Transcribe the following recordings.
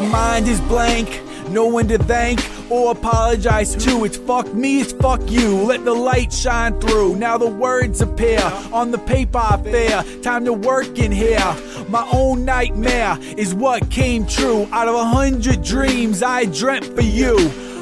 My mind is blank, no one to thank or apologize to. It's fuck me, it's fuck you. Let the light shine through. Now the words appear on the paper I fear. Time to work in here. My own nightmare is what came true. Out of a hundred dreams I dreamt for you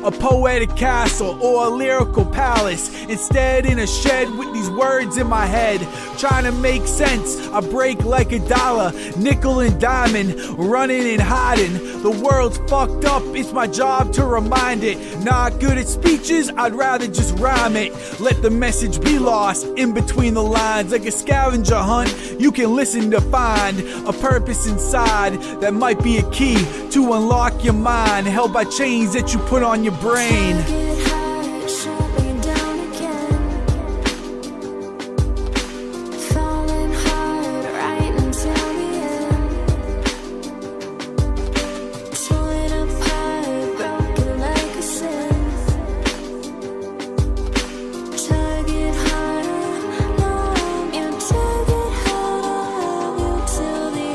a poetic castle or a lyrical palace. Instead, in a shed with these words in my head, trying to make sense. I break like a dollar, nickel and diamond, running and hiding. The world's fucked up, it's my job to remind it. Not good at speeches, I'd rather just rhyme it. Let the message be lost in between the lines, like a scavenger hunt. You can listen to find a purpose inside that might be a key to unlock your mind, held by chains that you put on your brain.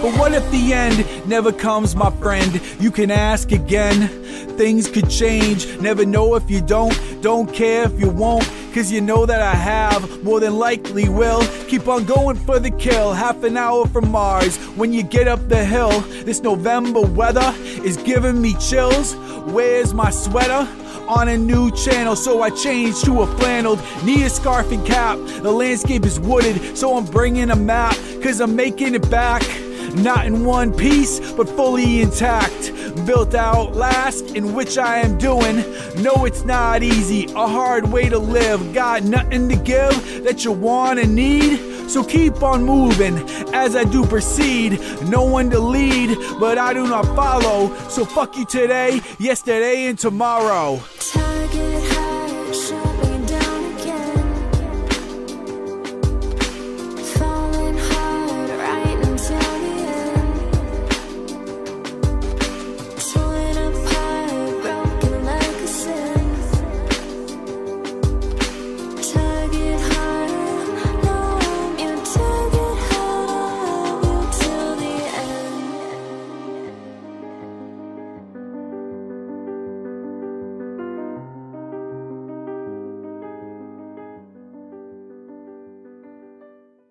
But what if the end never comes, my friend? You can ask again. Things could change. Never know if you don't. Don't care if you won't. Cause you know that I have, more than likely will. Keep on going for the kill, half an hour from Mars. When you get up the hill, this November weather is giving me chills. Where's my sweater? on a new channel, so I changed to a flanneled, a scarf and cap. The landscape is wooded, so I'm bringing a map, cause I'm making it back. Not in one piece, but fully intact. Built out last, in which I am doing. No, it's not easy, a hard way to live. Got nothing to give that you want and need. So keep on moving as I do proceed. No one to lead, but I do not follow. So fuck you today, yesterday, and tomorrow. target